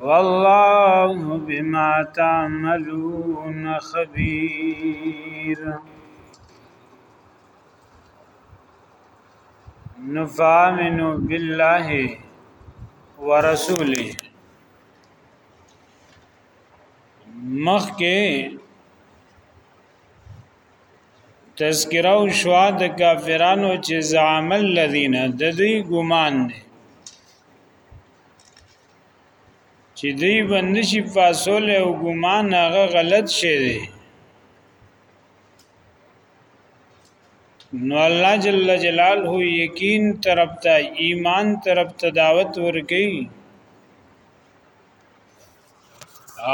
والله بما تعملون خبير نفامن بالله ورسوله مخ کې تذکرہ او شوا د کافرانو چې زعم الذين د دوی ګمان دي چې دوی باندې شي فاصل او ګمان هغه غلط شي دي نو الله جل جلاله یقین طرف ته ایمان طرف ته دعوت ورکي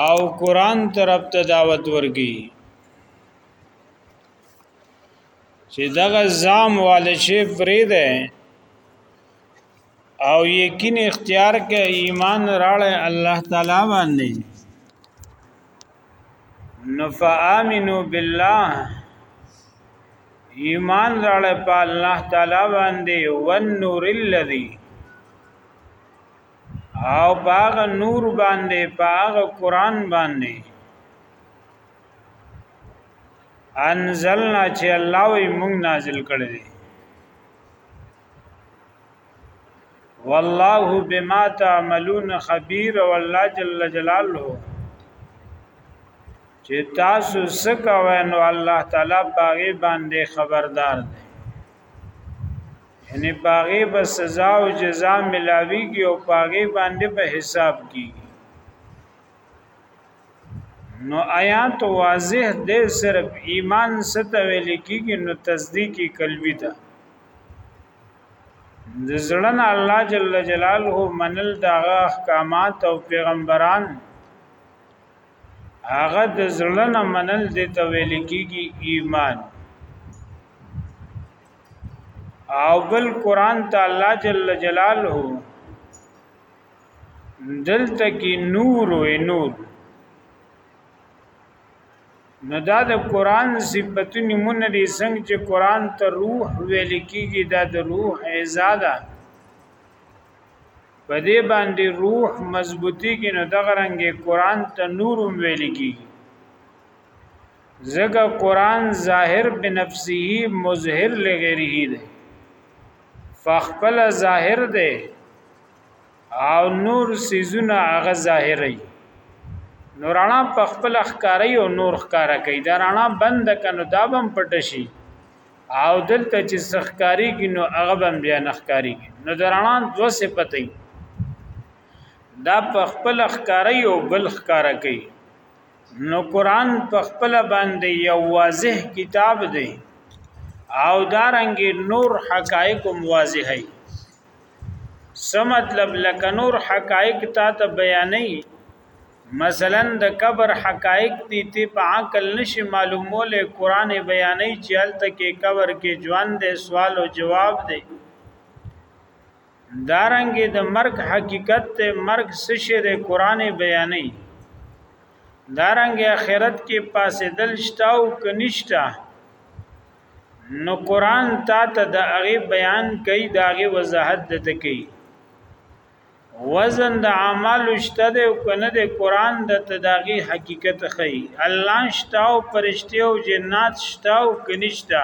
او قران طرف ته دعوت ورکي چې دغه زام والے شي فرید او یقین اختیار کې ایمان راړې الله تعالی باندې نفعامنو بالله ایمان راړې په الله تعالی باندې ون نور الذی او باغ نور باندې باغ قران باندې انزلنا چې الله وي موږ نازل کړی والله بما تعملون خبير والله جل جلاله چې تاسو څه کوئ نو الله تعالی باغې باندې خبردار دی یعنی باغې به سزا او جزا ملاويږي او باغې باندې به حساب کیږي نو آیات واضح دی صرف ایمان ستوي لیکيږي نو تصدیقی قلبی ده د زړن الله جل جلاله منل دغه احکامات او پیغمبران هغه د زړن منل د تویل کیږي ایمان او بل قران ته الله جل جلاله دلته کې نور او نور نو دا د قران صفاتونه مونږ دي څنګه چې قران ته روح ویل کیږي دا د روح عزاده په دې باندې روح مضبوطی کې نو دغه رنګ قران ته نور ویل کیږي ځکه قران ظاهر بنفسه مظهر لغیره دی فخپل ظاهر دی او نور سيزونه هغه ظاهري نو رڼا په خپل ښکاري او نور ښکارا کوي دا رڼا بند کنو دا بم پټ شي او دلته چې سخکاری کی نو هغه بم بیا نخکاری کی نو د رڼا دو صفته دا په خپل ښکاري او بل ښکارا کوي نو قران په خپل باندې یو واضح کتاب دی او دارنګ نور حقایق واضح دی څه مطلب لکه نور حقایق تا ته بیانې مثلا د قبر حقایق دي ته په عقل نشي معلومول قران بیانې چې هلته کې قبر کې ژوند دی سوال او جواب دی دارنګ د مرګ حقیقت ته مرګ څه شی دی قران بیانې دارنګ اخرت کې پاسې دل شتاو کنيشتا نو قران تا ته د هغه بیان کوي د هغه وضاحت د کوي وزن د اعمال شته د کنه د قران د تداغي حقیقت خي الله شته او پرشته او جنات شته او کنيشته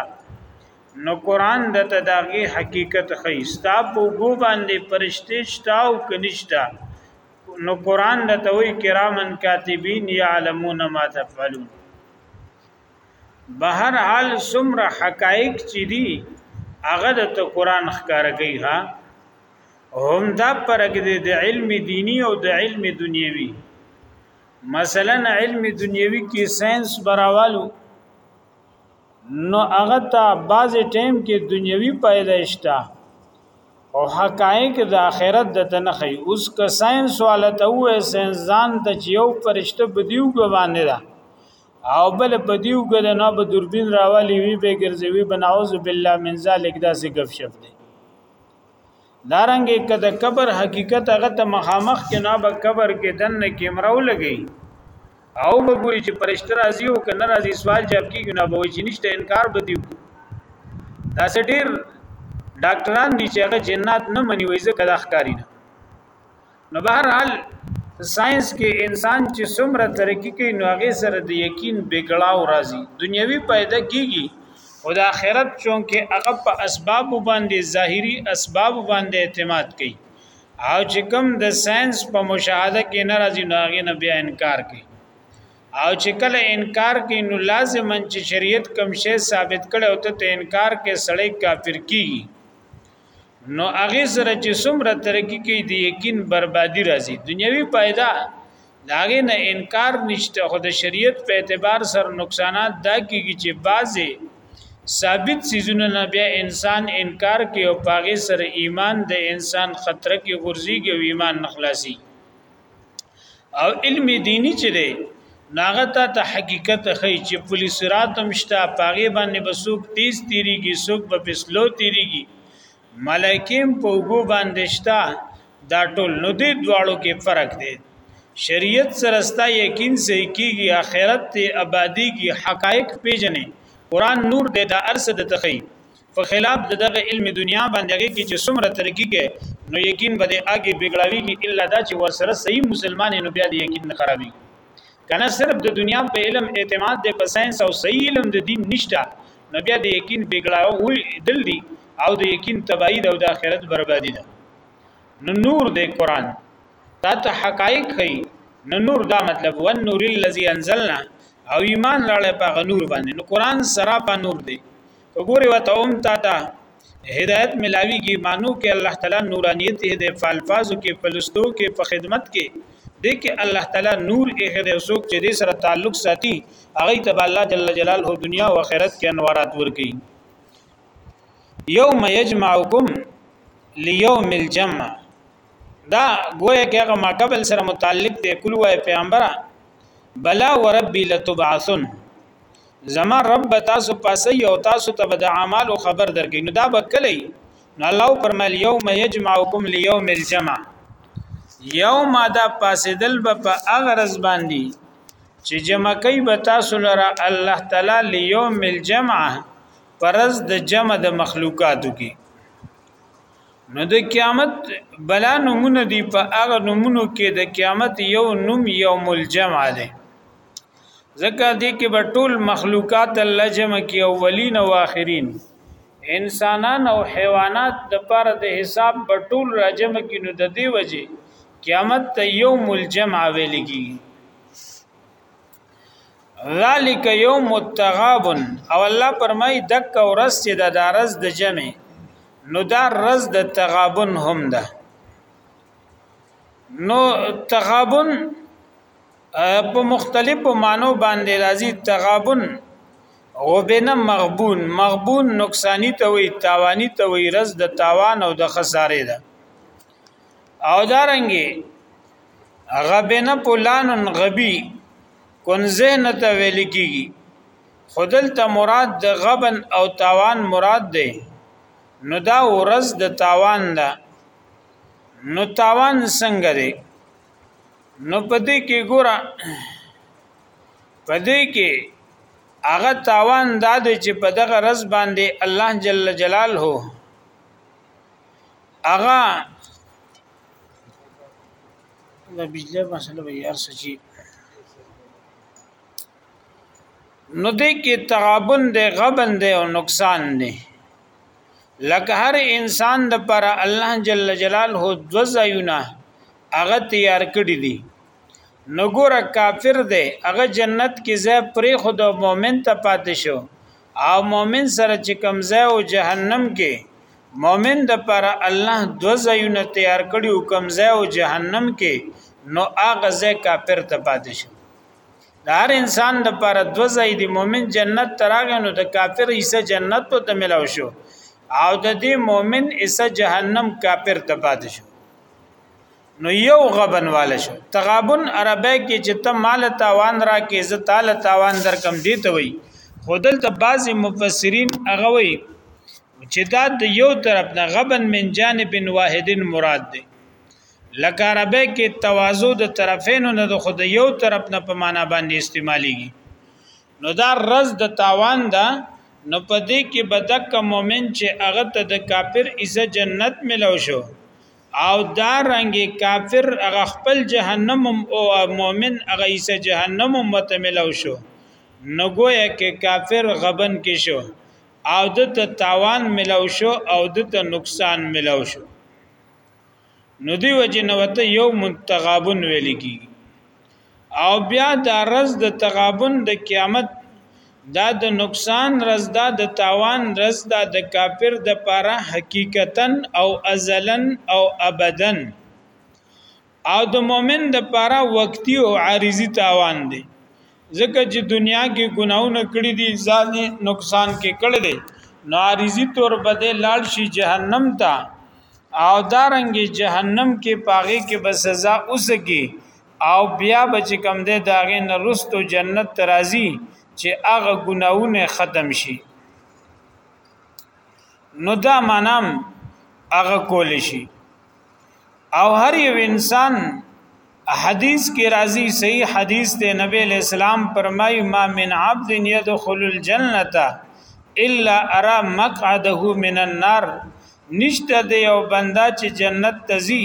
نو قران د تداغي حقیقت خي ستا په ګو باندې پرشته شته او کنيشته نو قران د توي کرامن کاتبین يعلمون ما تفعلون بهر حال سمره حقایق چې دي هغه د قرآن ښکار کوي ها هم دا پرګ دي د علم دینی او د علم دنیوي مثلا علم دنیوي کې ساينس براوالو نو هغه ته بعض ټیم کې دنیوي پیدا شته او حقایق د آخرت د تنخي اوس که ساينس والته وې ساينس ځان ته یو پرشته بدیو ګوانه ده او بل په دیو ګره نه به دوربین راوالی وی به ګرځوي بنعوذ بالله من ذلک دا څه غف شپ دی دارنګ کده قبر حقیقت هغه ته مخامخ کې نه به قبر کې دنه کیمرا ولګي او به ګوري چې پرشتہ راځي او کنه راځي سوال جواب کیږي نه به چې نشته انکار به دیو دا څه ډیر ډاکټران دي چې هغه جنات نه مني وایي ځکه دا ښکاری نه نو بهر حال ساينس کې انسان چې څومره ترقی کوي نو هغه سره د یقین بګړاو راځي دنیوي پیدا کیږي او د آخرت چونکه هغه په اسباب باندې ظاهري اسباب باندې اعتماد کوي او چې کوم د ساينس په مشاهده کې ناراضي نو هغه نه بیا انکار کوي او چې کله انکار کوي نو لازما چې شریعت کوم شی ثابت کړي او ته انکار کې سړی کافر کیږي نو هغه سره چې څومره ترقی کوي د یقین بربادي راځي دنیوي پیدا داغه نه انکار نشته خو د شریعت په اعتبار سره نقصانات دا کیږي چې بعضي ثابت سيزونه نه بیا انسان انکار کوي او پاغه سره ایمان د انسان خطر کې غورځيږي او ایمان نخلاصي او علم دینی چې دی ناغه ته ته حقیقت خی چې پولیس راتم شته پاغه باندې بسوک تیز تیریږي سوک په پسلو تیریږي ملائکیم په وګو باندې شته دا ټول نو دې دواړو کې فرق دی شریعت سره ستا یقین سې کیږي اخرت ته آبادی کی حقایق پیژنې قران نور دې دا ارسه د تخی په خلاف د دغه علم دنیا باندې هغه کې چې څومره ترقی کې نو یقین به د هغه بګړاوی کې الا دا چې ورسره صحیح مسلمان نو بیا د یقین خرابي کنه صرف د دنیا په علم اعتماد د په ساينس او صحیح علم د دین نشته نو بیا د یقین بګړاوی دل دی او د یقین تبعید او د آخرت بربادی ده نو نور د قران تا ته حقایق هي نو نور دا مطلب ون نور الذي انزلنا او ایمان راړې په غنور باندې نو قران سرا په نور دی کګورې وته هم تا ته هدایت ملاویږي مانو کې الله تعالی نورانیت دې په الفاظو کې په لستو کې په خدمت کې دې کې الله تعالی نور یې هدې څوک چې دې سره تعلق ساتي هغه ته الله جل جلاله دنیا او آخرت کې انوارات ورکي یوم یجمعکم لیوم الجمع دا گویا کې هغه ما قبل سره متعلق دی کول وای پیغمبره بلا وربی لتبعثن زما رب به تاسو پاسي او تاسو ته به د اعمالو خبر درکې نو دا به کلی نو الله پرمل یوم یجمعکم لیوم الجمع یوم دا پاسدل به په اغرز باندې چې جمع کوي به تاسو لره الله تعالی لیوم الجمع پرز د جمع د مخلوقاتو کې نو د قیامت بلا نمونه دی په هغه نمونه کې د قیامت یو نوم یوم الجمع دی ځکه دې کې به ټول مخلوقات الله جمع کی اولین او آخرین انسانان او حیوانات د پر د حساب به ټول راجم کی نو د دې وجه قیامت ته یوم الجمع ویل کی ذالک یوم التغابن او الله پرمای دک او رس چې د دارز د جمع نو دا رز د تغابن هم ده نو تغابن په مختلفو مانو باندې راځي تغابن غبنه مغبون مغبون نقصانی ته وي تاوانی ته وي رز د تاوان او د خسارې ده او دارنګي غبنه پلان غبي کنزه نه ته ویل کیږي خودل ته مراد د غبن او تاوان مراد ده نو دا ورز د تاوان ده نو تاوان څنګه دی نو پدې کې ګوره پدې کې هغه تاوان دا دی چې په دغه رز باندې الله جل جلاله هغه د بجلی مسله به یار سچي نو دې کې تغابن دی غبن دی او نقصان دی لکه هر انسان د پر الله جل جلاله دوزایونه هغه تیار کړی دی نو ګوره کافر دی هغه جنت کې ځای پرې خود او مؤمن ته پاتې شو او مؤمن سره چې کم ځای او جهنم کې مؤمن د پر الله دو ځایونه تیار کړی او کم ځای او جهنم کې نو هغه ځای کافر ته پاتې شو د هر انسان د پر دو ځای دی مؤمن جنت تراغه نو د کافر ایسه جنت ته ملاو شو او د دې مؤمن ایسه جهنم کافر ته پاتې شو نو یو غبن والا شو تغابن عربی کې چې ته مال تاوان را کې زه تال تاوان در کم دی ته وي خودل ته بعض مفسرین هغه وي چې دا د یو طرف نه غبن من جانب واحد مراد دی لکه عربی کې تواضع د طرفینو نه د خود یو طرف نه په معنا باندې استعماليږي نو دا رز د تاوان ده نو په دې کې بدک مؤمن چې هغه ته د کافر عزت جنت ملو شو او دا رنګ کافر هغه خپل جهنم او مؤمن هغه عزت جهنم مت ملو شو نو گویا کې کافر غبن کې شو او د ته تاوان ملو شو او د ته نقصان ملو شو نو دی وجه نو ته یو متغابن ویل کیږي او بیا دا رز د تغابن د قیامت دا د نقصان رز دا د تاوان رز دا د کافر د پاره حقیقتا او ازلا او ابدا او د مؤمن د پاره وقتی او عارضی تاوان دی ځکه چې دنیا کې ګناونه کړی دي ځان نقصان کې کړی دی نو عارضی تور بده لاړ شي جهنم ته او دارنګ جهنم کې پاغه کې به سزا اوسږي او بیا به چې کم دی د هغې نه رستو جنت ته راځي چې هغه ګناونه ختم شي نو دا منام هغه کول شي او هر یو انسان حدیث کې راځي صحیح حدیث ته نبی اسلام فرمایي ما من عبد يدخل الجنه الا ارى مقعده من النار نشته دی او بندا چې جنت تزي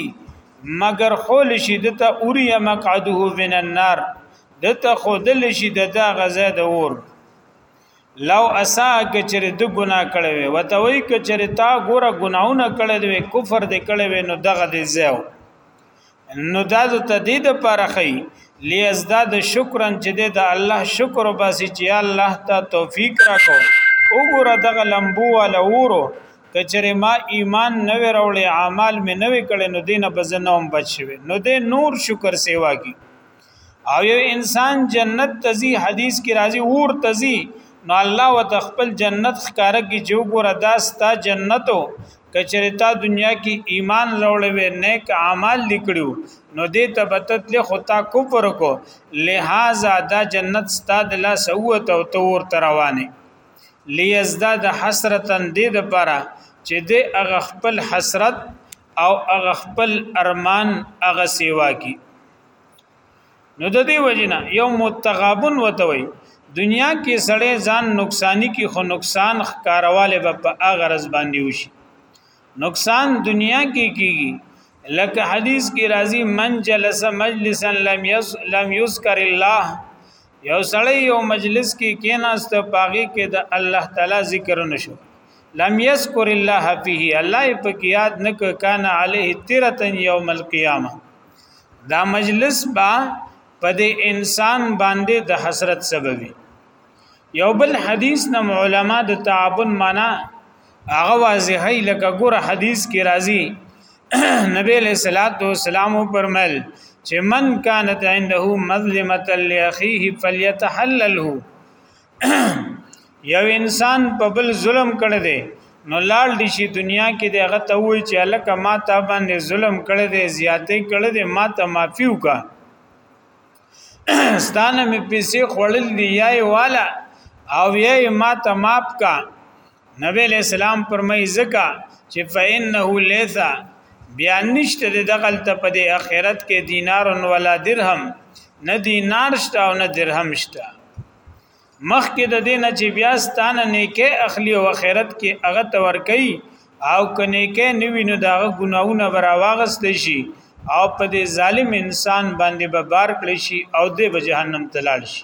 مگر خول شي د ته اوري مقعده من النار د ته خودل شي د دا غزه د اور لو اسا کچر د ګنا کړي وي وتوي کچر تا ګوره ګناونه کړي وي کفر د کړي وي نو دغه د زو نو دا د تدید پرخي لیزداد شکرن چې د الله شکر وباسي چې الله ته توفیق راکو وګوره دغه لمبو ولا ورو کچره ما ایمان نه وروړي اعمال مې نه وکړي نو دینه بزنوم بچوي نو دې نور شکر سیوا کی او یو انسان جنت تزي حدیث کې راځي ور تزي نو الله وت خپل جنت ښکارا کی جو ګور ادا ستا جنتو کچره تا دنیا کې ایمان راوړې وې نیک اعمال لیکړو نو دې تبتت له خطا کفر کو لہذا دا جنت ستا د لا سوت او تور تروانه لیزداد حسرتا دې د پاره چې دې هغه خپل حسرت او هغه خپل ارمان هغه سیوا کی نو د دې وجنه یو متغابن وته وي دنیا کې سړی ځان نقصانی کې خو نقصان ښکارواله به په هغه رز باندې وشي نقصان دنیا کې کیږي لکه حدیث کې راځي من جلس مجلسا لم یز لم یذکر الله یو سړی یو مجلس کې کیناست پاغي کې د الله تعالی ذکر نشو لم یذکر الله فيه الله په کې یاد نک کان علیه تیرتن یوم القیامه دا مجلس با په دې انسان باندې د حسرت سببي یو بل حدیث نم علما د تعاون معنا هغه واضحې لکه ګور حدیث کې راځي نبی علیہ الصلوۃ والسلام فرمایل چې من کانت عنده مظلمه لاخيه فليتحلله یو انسان په بل ظلم کړی دی نو لاړ دي شي دنیا کې د هغه ته وای چې الکه ما ته باندې ظلم کړی دی زیاتې کړی دی ما ته معافي وکا ستانه می پیسې خړل دی یای والا او یای ما ته ماپ کا نبی علیہ السلام فرمای زکا چې فإنه ليس بیا نشته د دغل ته په دې اخرت کې دینار ولا درهم نه دینار شته او نه درهم شته مخکې د دین چې بیا ستانه نیکه اخلي او خیرت کې هغه تور کوي او کني کې نوی نو داغه ګناونه برا واغست شي او په دې ظالم انسان باندې به بار کړی شي او دې به جهنم تلال شي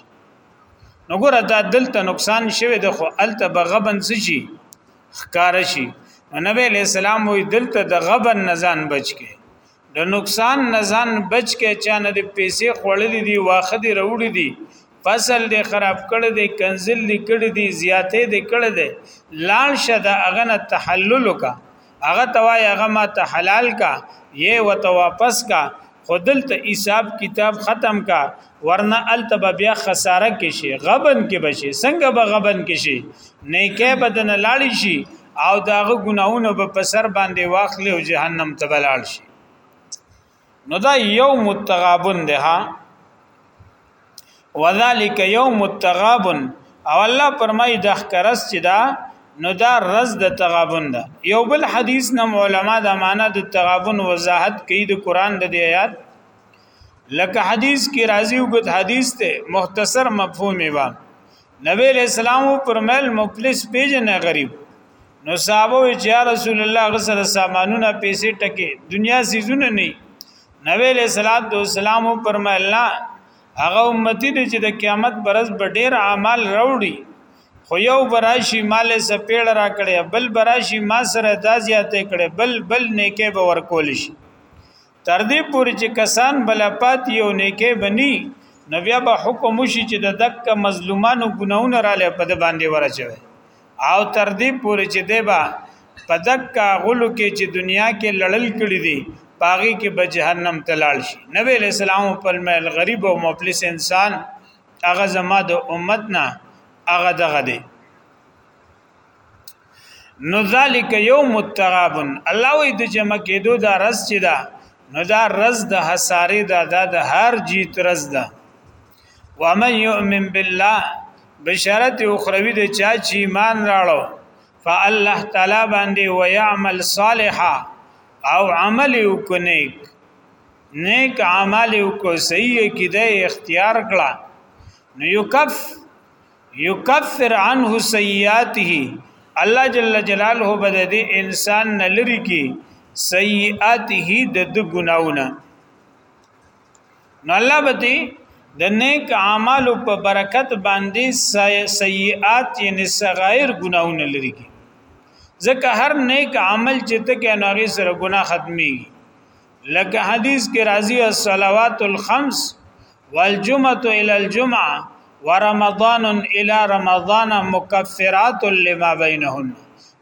نو ګره دا دلته نقصان شوه د خو الته به غبن شي خکار شي نبی علیہ السلام وی دلته د غبن نزان بچ کې د نقصان نه ځان بچ کې چا نه د پیسې خوړلې دي واخه دي وروړي دي فصل دې خراب کړي دي کنزل دې کړي دي زیاتې دې کړي دي لال شه د هغه نه تحلل کا هغه توای هغه ما ته حلال کا یې وته واپس کا خودل ته حساب کتاب ختم کا ورنه التبا بیا خساره کې شي غبن کې بشي څنګه به غبن کې شي نیکه بدن لاړ شي او داغه ګناونه به په سر باندې واخلي او جهنم ته بلاړ شي نو دا یو متغابن ده وذالک یوم التغابن او الله پرمای د خرس چې دا نو دا رز د تغابن ده یو بل حدیث نم علما د معنا د تغابن وضاحت کوي د قران د آیات لکه حدیث کې راځي او ګد حدیث ته مختصر مفهوم یې و نبی علیہ السلام پر مل مفلس پیجن غریب نو صحابه چې رسول الله غسل سامانونه پیسې ټکي دنیا سيزونه نه نبی علیہ الصلوۃ والسلام پر مل نه هغه امتی دي چې د قیامت برز به ډیر اعمال راوړي خو یو براشي مال سپېړ را کړي بل براشي ما سره دا زیاتې کړي بل بل نیکه به ورکول شي تر دې پورې چې کسان بلپات یو نیکه بني نو بیا به حکم وشي چې د دک مظلومانو ګناونه را لې په د باندې ورچوي او تر دې پورې چې دی با په دک غلو کې چې دنیا کې لړل کړي دي پاغي کې به جهنم تلال شي نبی اسلام پر مل غریب او مفلس انسان هغه زما د امت نه هغه دغه دی نو ذالک یوم التغابن الله وی د جمع کېدو دا رز چې دا نو دا رز د حسارې دا دا د هر جیت رز دا ومن یؤمن بالله بشارت اخروی د چا چې ایمان راړو فالله تعالی باندې ويعمل صالحا او عمل وکنیک نیک عمل وکړو صحیح کیده اختیار کړه نو یکف یکفر عنه سیئاته الله جل جلاله بد دې انسان نه لري کې سیئاته د د ګناونه نو الله به دې د نیک اعمالو په برکت باندې سیئات یعنی صغائر ګناونه لري کې ځکه هر نیک عمل چې ته کې ناغي سره ګناه ختمي لکه حدیث کې راځي الصلوات الخمس والجمعه الى الجمعه ورمضان الى رمضان مکفرات لما بينهن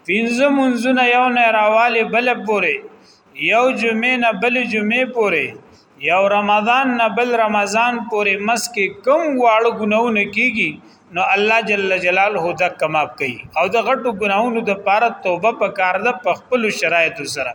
پنځه منځونه یو نه راواله بل پورې یو جمعه نه بل جمعه پورې یو رمضان نه بل رمضان پورې مس کې کم واړو ګناونه کیږي نو الله جل جلاله دا کماب کوي او د غټو ګناونو د پاره توبه پکار ده په خپل شرایط سره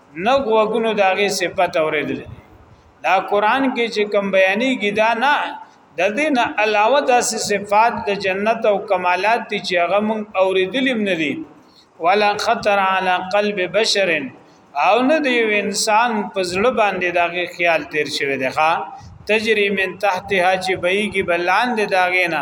نه غوګونو داغه صفت اوریدل دا قران کې چې کم بیانې کې دا نه د دې نه علاوه داسې صفات د جنت او کمالات دي چې هغه مونږ اوریدلیم نه دي ولا خطر على قلب بشر او نه دی انسان په زړه باندې داغه خیال تیر شوی دی ښا تجری من تحتها چې بهږي بلاند داغه نه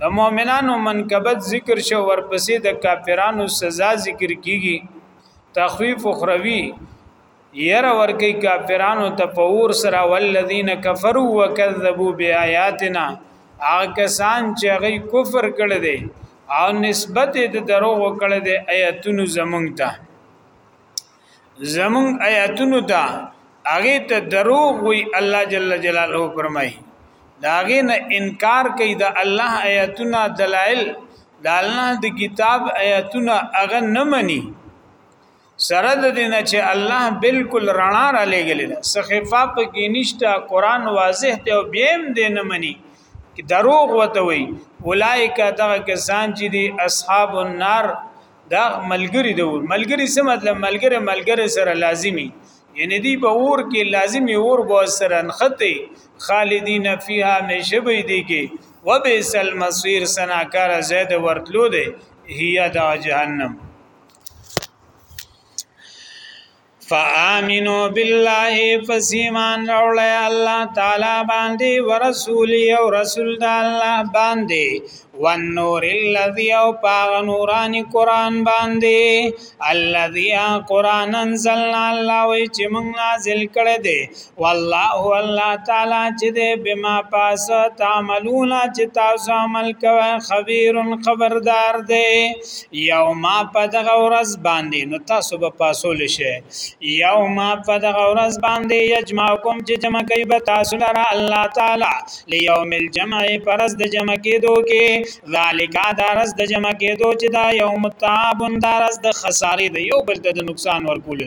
د مؤمنانو منقبت ذکر شو ورپسې د کافرانو سزا ذکر کیږي تخویف اخروی ير ورکی کافرانو ته پور سره والذین کفروا وکذبوا بیااتنا هغه کسان چې هغه کفر کړی دی او نسبت د دروغ کړی دی آیاتونو زمونږ ته زمون آیاتونو ته هغه ته دروغ وی الله جل جلاله فرمای دا هغه نه انکار کوي د الله آیاتونه دلایل د الله د کتاب آیاتونه هغه نه مني سره د دین چې الله بالکل رڼا را لګلې ده صحیفه په کې نشته قران واضح ته او بیم دې نه مني دروغ وته وي اولایک دغه کسان چې دي اصحاب النار دا ملګری د اور ملګری څه مطلب ملګری ملګری سره لازمی یعنی دی به اور کې لازمی اور به سره انخته خالدین فیها همیشه به دی کې وبئس المصير سناکار زید ورتلو دی هي دا جهنم فآمنو بالله فسیمان راوړی الله تعالی باندې ورسول او رسول د الله باندې والنور الذي او پاغ نوران قران باندې الذي قران انزلنا الله وی چې موږ نازل کړی دی والله الله تعالی چې دې بما پاس تعملون چې تاسو عمل کوي خبير خبردار دی یوم پدغه ورځ باندې نو تاسو به پاسول شي یوم پدغه ورځ باندې یجمعکم چې جمع کوي به تاسو لره الله تعالی لیوم الجمع پرز د جمع کېدو کې ذالک دا رز د جمع کېدو چې دا یوم التعاب دا رز د خسارې د یو بل ته د نقصان ورکول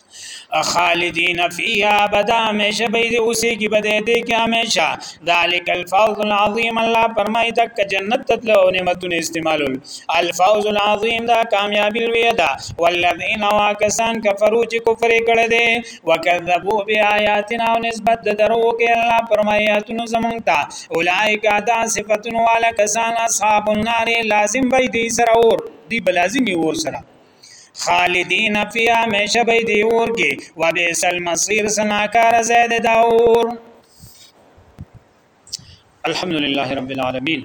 خالدین فیها ابدا همیشه به دې اوسېږي به دې دې کې همیشه ذالک الفوز العظیم الله فرمایي تک جنت ته تلو نعمتونه استعمالول الفوز العظیم دا کامیابی لوی ده والذین واکسان کفرو چې کفر کړي دي وکذبوا بیااتنا او نسبت د درو کې الله فرمایي اتونو زمونږ ته اولایک دا صفاتونه والا کسان اصحاب النار لازم وي دي سره اور دی بلازمي اور سره خالدین فی همیشه به دی اور کې و بیس المصیر سناکار زید دا اور الحمد لله رب العالمین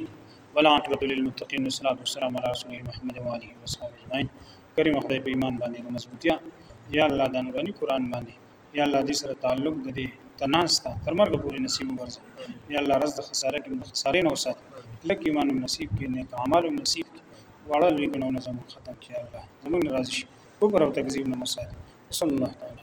ولا عاقبۃ للمتقین والصلاة والسلام علی رسول محمد و آله و صحبه اجمعین کریم خدای په ایمان باندې مضبوطیا یا الله دا نورانی قران باندې یا الله دی سره تعلق د دې تناس ته تر مرګ پورې نصیب وګرځي یا الله رز د خساره کې د خساره نه وسات کلک ایمان نصیب کې نیک اعمال نصیب کې واړه لوی ګنو نه زموږ ختم کړي الله زموږ راضي شي او پر او تکذیب نه وسات صلی الله تعالی